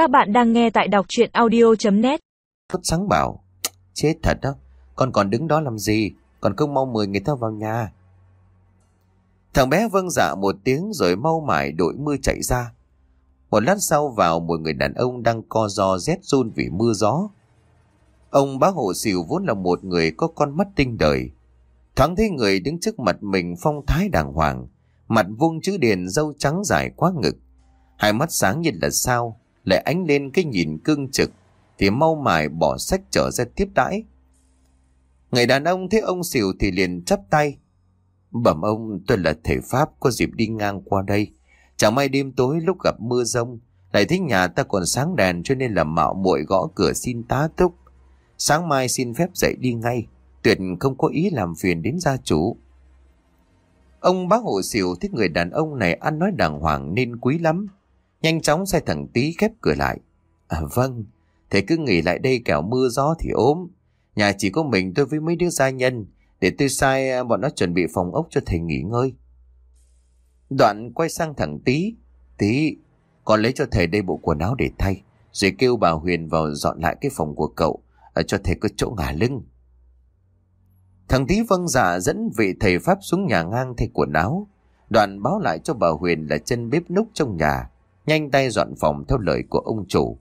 Các bạn đang nghe tại đọc chuyện audio.net Phất sáng bảo, Chết thật đó, Con còn đứng đó làm gì? Còn không mau mời người ta vào nhà. Thằng bé vâng dạ một tiếng Rồi mau mải đội mưa chạy ra. Một lát sau vào Một người đàn ông đang co do rét run vì mưa gió. Ông bá hộ xỉu vốn là một người Có con mắt tinh đời. Thoáng thấy người đứng trước mặt mình Phong thái đàng hoàng, Mặt vuông chữ điền dâu trắng dài quá ngực. Hai mắt sáng nhìn là sao? Lại ánh lên cái nhìn cương trực, thì mau mải bỏ sách trở ra tiếp đãi. Người đàn ông thấy ông xỉu thì liền chắp tay. Bẩm ông, tôi là thể pháp, có dịp đi ngang qua đây. Chẳng may đêm tối lúc gặp mưa rông, lại thấy nhà ta còn sáng đèn cho nên là mạo muội gõ cửa xin tá túc. Sáng mai xin phép dậy đi ngay, tuyệt không có ý làm phiền đến gia chủ. Ông bác hộ xỉu thích người đàn ông này ăn nói đàng hoàng nên quý lắm. Nhanh chóng sai thằng tí khép cửa lại. À vâng, thầy cứ nghỉ lại đây kẻo mưa gió thì ốm. Nhà chỉ có mình tôi với mấy đứa gia nhân, để tôi sai à, bọn nó chuẩn bị phòng ốc cho thầy nghỉ ngơi. Đoạn quay sang thằng tí. Tí, con lấy cho thầy đây bộ quần áo để thay, rồi kêu bà Huyền vào dọn lại cái phòng của cậu, ở cho thầy có chỗ ngả lưng. Thằng tí vâng dạ dẫn vị thầy Pháp xuống nhà ngang thay quần áo. Đoạn báo lại cho bà Huyền là chân bếp núc trong nhà nhanh tay dọn phòng theo lời của ông chủ.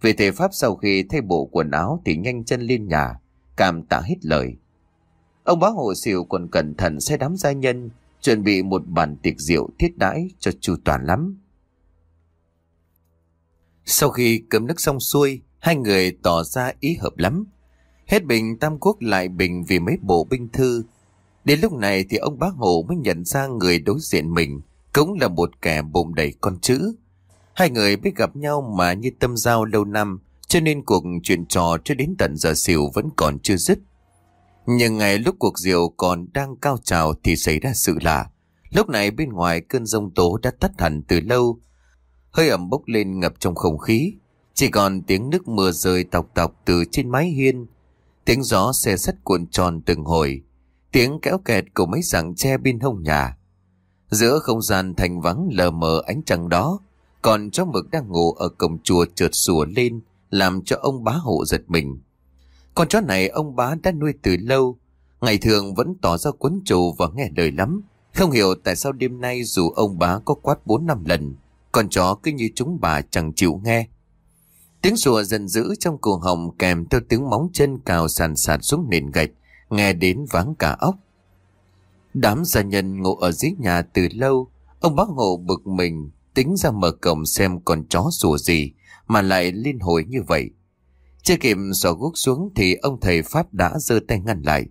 Vị thể Pháp sau khi thay bộ quần áo thì nhanh chân lên nhà, cảm tạ hết lời. Ông bá hộ xỉu còn cẩn thận xe đám gia nhân, chuẩn bị một bàn tiệc rượu thiết đãi cho chu toàn lắm. Sau khi cấm nước xong xuôi, hai người tỏ ra ý hợp lắm. Hết bình Tam Quốc lại bình vì mấy bộ binh thư. Đến lúc này thì ông bác hộ mới nhận ra người đối diện mình cũng là một kẻ bụng đầy con chữ. Hai người biết gặp nhau mà như tâm giao lâu năm, cho nên cuộc chuyện trò cho đến tận giờ xỉu vẫn còn chưa dứt. Nhưng ngày lúc cuộc rượu còn đang cao trào thì xảy ra sự lạ. Lúc này bên ngoài cơn rông tố đã tắt hẳn từ lâu. Hơi ẩm bốc lên ngập trong không khí. Chỉ còn tiếng nước mưa rơi tọc tọc từ trên mái hiên. Tiếng gió xe sắt cuộn tròn từng hồi. Tiếng kéo kẹt của mấy rặng tre bên hông nhà. Giữa không gian thành vắng lờ mờ ánh trăng đó, còn chó mực đang ngủ ở cổng chùa trượt sủa lên, làm cho ông bá hộ giật mình. Con chó này ông bá đã nuôi từ lâu, ngày thường vẫn tỏ ra quấn trù và nghe lời lắm. Không hiểu tại sao đêm nay dù ông bá có quát bốn năm lần, con chó cứ như chúng bà chẳng chịu nghe. Tiếng sủa dần dữ trong cổ họng kèm theo tiếng móng chân cào sàn sạt xuống nền gạch, nghe đến váng cả óc. Đám gia nhân ngủ ở dưới nhà từ lâu, ông bác hộ bực mình, tính ra mở cổng xem con chó sủa gì mà lại liên hồi như vậy. Chưa kịp xỏ guốc xuống thì ông thầy Pháp đã giơ tay ngăn lại.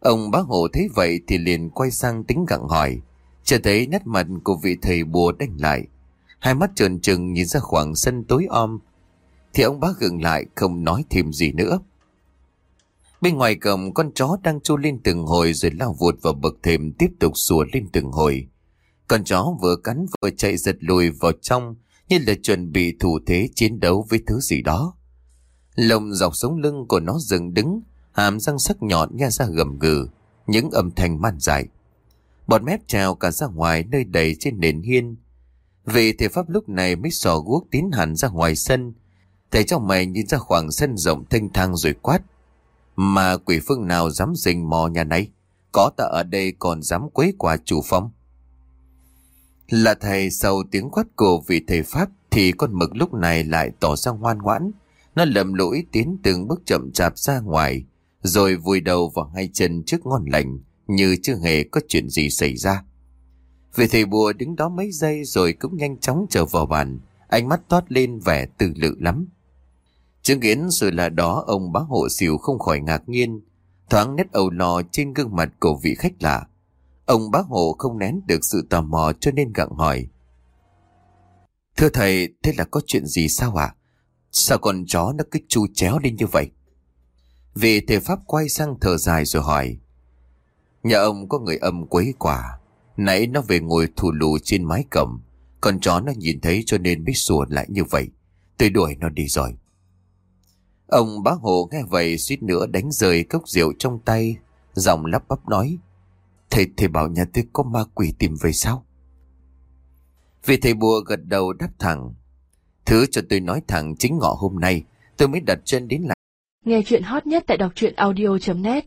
Ông bác hộ thấy vậy thì liền quay sang tính gặng hỏi, chờ thấy nét mặt của vị thầy bùa đánh lại. Hai mắt trợn trừng nhìn ra khoảng sân tối om, thì ông bác gừng lại không nói thêm gì nữa. Bên ngoài cổng con chó đang chu lên từng hồi rồi lao vụt vào bậc thềm tiếp tục sủa lên từng hồi. Con chó vừa cắn vừa chạy giật lùi vào trong như là chuẩn bị thủ thế chiến đấu với thứ gì đó. Lồng dọc sống lưng của nó dừng đứng, hàm răng sắc nhọn nha ra gầm gừ, những âm thanh man dại. Bọt mép trào cả ra ngoài nơi đầy trên nền hiên. Vị thể pháp lúc này mới sò guốc tiến hẳn ra ngoài sân. Thầy trong mày nhìn ra khoảng sân rộng thanh thang rồi quát. Mà quỷ phương nào dám rình mò nhà này? Có ta ở đây còn dám quấy quả chủ phong. Là thầy sau tiếng quát cổ vị thầy Pháp thì con mực lúc này lại tỏ ra ngoan ngoãn. Nó lầm lỗi tiến từng bước chậm chạp ra ngoài, rồi vùi đầu vào hai chân trước ngon lành, như chưa hề có chuyện gì xảy ra. Vị thầy bùa đứng đó mấy giây rồi cũng nhanh chóng trở vào bàn, ánh mắt toát lên vẻ tự lự lắm. Chứng kiến sự là đó ông bá hộ xỉu không khỏi ngạc nhiên, thoáng nét âu lo trên gương mặt của vị khách lạ. Ông bá hộ không nén được sự tò mò cho nên gặng hỏi. Thưa thầy, thế là có chuyện gì sao ạ? Sao con chó nó cứ chu chéo đi như vậy? Vị thầy Pháp quay sang thở dài rồi hỏi. Nhà ông có người âm quấy quả. Nãy nó về ngồi thù lù trên mái cầm. Con chó nó nhìn thấy cho nên biết sủa lại như vậy. Tôi đuổi nó đi rồi. Ông bá hộ nghe vậy suýt nữa đánh rơi cốc rượu trong tay, giọng lắp bắp nói. Thầy, thầy bảo nhà tôi có ma quỷ tìm về sao? Vì thầy bùa gật đầu đáp thẳng. Thứ cho tôi nói thẳng chính ngọ hôm nay, tôi mới đặt chân đến lại. Nghe chuyện hot nhất tại đọc truyện audio.net